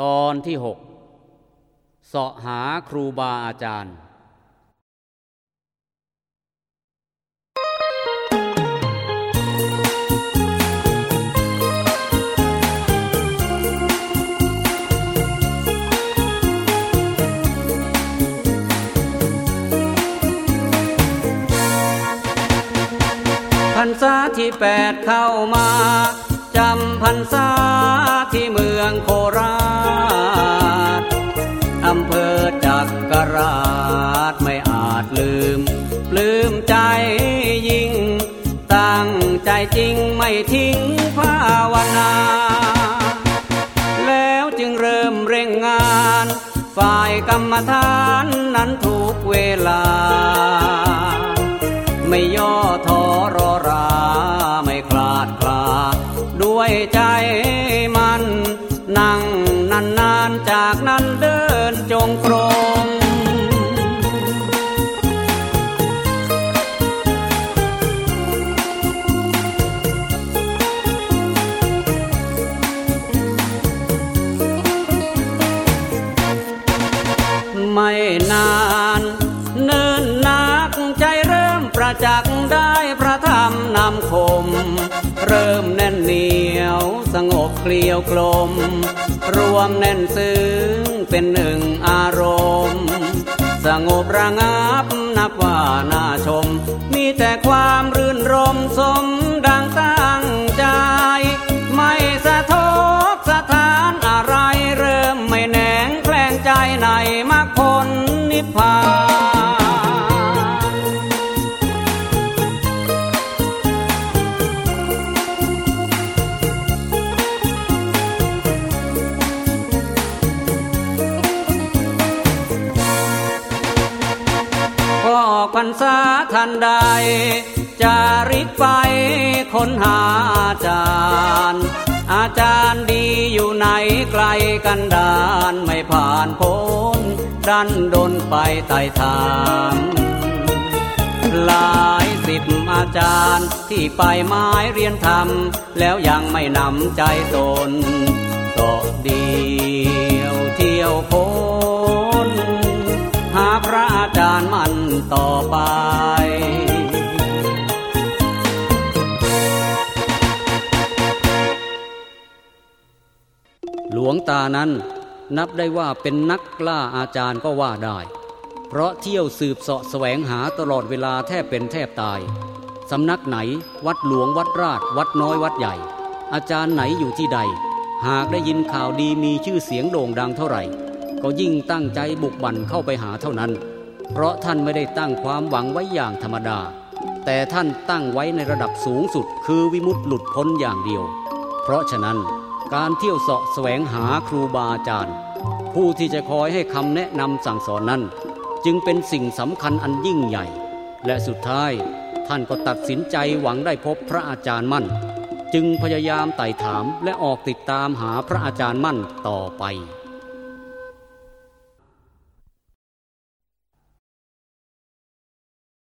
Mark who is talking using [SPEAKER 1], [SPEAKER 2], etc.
[SPEAKER 1] ตอนที่หกเสาะหาครูบาอาจารย์ พรรษาที่แปดเข้ามา จำพรรษาที่เมืองาชไม่อาจลืม ลืมใจยิ่ง ตั้งใจจริงไม่ทิ้งภาวนา แล้วจึงเริ่มเร่งงาน ฝ่ายกรรมฐานนั้นทุกเวลา ไม่ย่อท้อรอราไม่คลาดคลา ด้วยใจมัน นั่งนานๆจากนั้นเดินจงกรม จักได้พระธรรมนำคม เริ่มแน่นเหนียวสงบเกลียวกลม รวมแน่นซึ้งเป็นหนึ่งอารมณ์ สงบระงับนับว่าน่าชม มีแต่ความรื่นรมสมดังตั้งใจ ไม่สะทกสถานอะไรเริ่มไม่แหนงแกล้งใจในมรรคผลนิพพาน พรรษาทันใด จาริกไปค้นหาอาจารย์ อาจารย์ดีอยู่ไหนไกลกันดานไม่ผ่านพ้น ดันดนไปไต่ถามหลายสิบอาจารย์ที่ไปไม้เรียนทำแล้วยังไม่นำใจตนก็เดี ต่อไปหลวงตานั้นนับได้ว่าเป็นนักกล้าอาจารย์ก็ว่าได้ เพราะเที่ยวสืบเสาะแสวงหาตลอดเวลาแทบเป็นแทบตาย สำนักไหน วัดหลวงวัดราช วัดน้อยวัดใหญ่ อาจารย์ไหนอยู่ที่ใด หากได้ยินข่าวดีมีชื่อเสียงโด่งดังเท่าไหร่ ก็ยิ่งตั้งใจบุกบั่นเข้าไปหาเท่านั้น เพราะท่านไม่ได้ตั้งความหวังไว้อย่างธรรมดา แต่ท่านตั้งไว้ในระดับสูงสุด คือวิมุตติหลุดพ้นอย่างเดียว เพราะฉะนั้นการเที่ยวเสาะแสวงหาครูบาอาจารย์ ผู้ที่จะคอยให้คำแนะนำสั่งสอนนั้น จึงเป็นสิ่งสำคัญอันยิ่งใหญ่ และสุดท้ายท่านก็ตัดสินใจหวังได้พบพระอาจารย์มั่น จึงพยายามไต่ถามและออกติดตามหาพระอาจารย์มั่นต่อไป